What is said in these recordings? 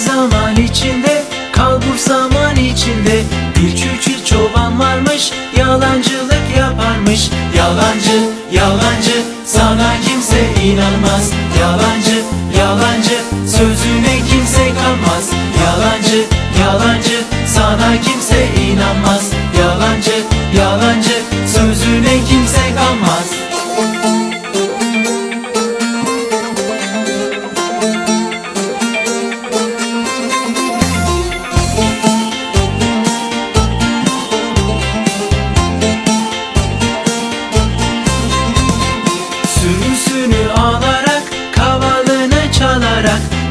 zaman içinde Kalbur zaman içinde. Bir çüçül çoban varmış Yalancılık yaparmış. Yalancı yalancı Sana kimse inanmaz. Yalancı yalancı Sözüne kimse kanmaz Yalancı yalancı Sana kimse inanmaz. Yalancı yalancı Sözüne kimse kanmaz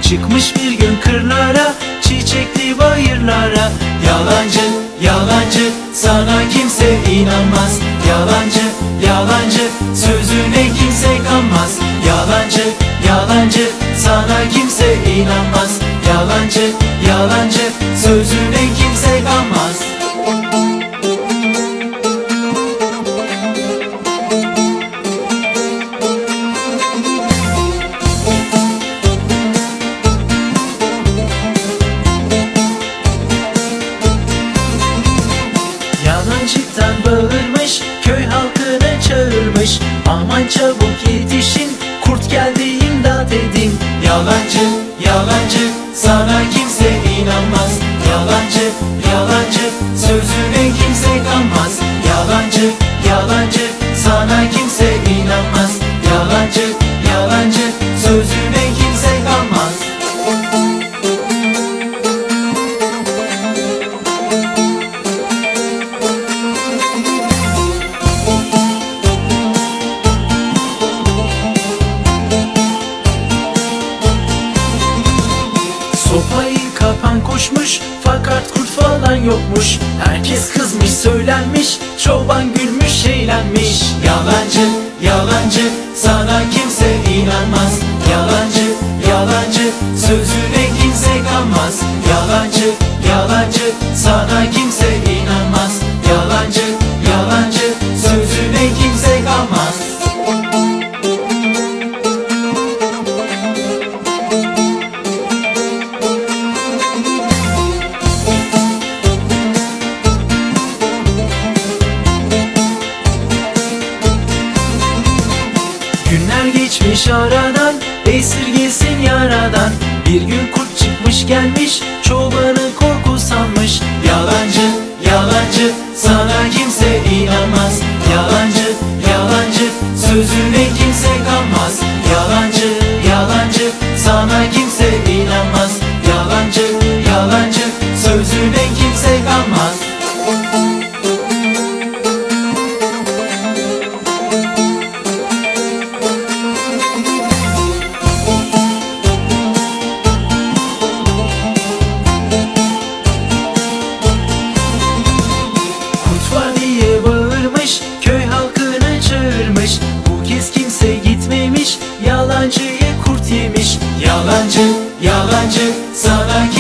Çıkmış bir gün kırlara çiçekli bayırlara. Yalancı yalancı sana kimse inanmaz. Yalancı yalancı sözüne kimse kanmaz. Yalancı yalancı sana kimse inanmaz. Yalancı yalancı sözüne Aman çabuk yetişin kurt geldi imdat edin. Yalancı yalancı sana kimse inanmaz. Yalancı yalancı sözüne kimse kanmaz. Yalancı yalancı sana kimse inanmaz. Yalancı yalancı sözüne fakat kurt falan yokmuş. Herkes kızmış söylenmiş. Çoban gülmüş eğlenmiş. Yalancı yalancı sana kimse inanmaz. Yalancı yalancı sözüne kimse kanmaz Yalancı yalancı sana kimse geçmiş aradan Esirgesin yaradan. Bir gün kurt çıkmış gelmiş Çobanı korku sanmış. Yalancı yalancı Sana kimse inanmaz. Yalancı yalancı Sözüne kimse kanmaz. Yalancı yalancı Sana kimse inanmaz. Yalancı yalancı Sözüne kimse kanmaz Yalancı yalancı Sana kimse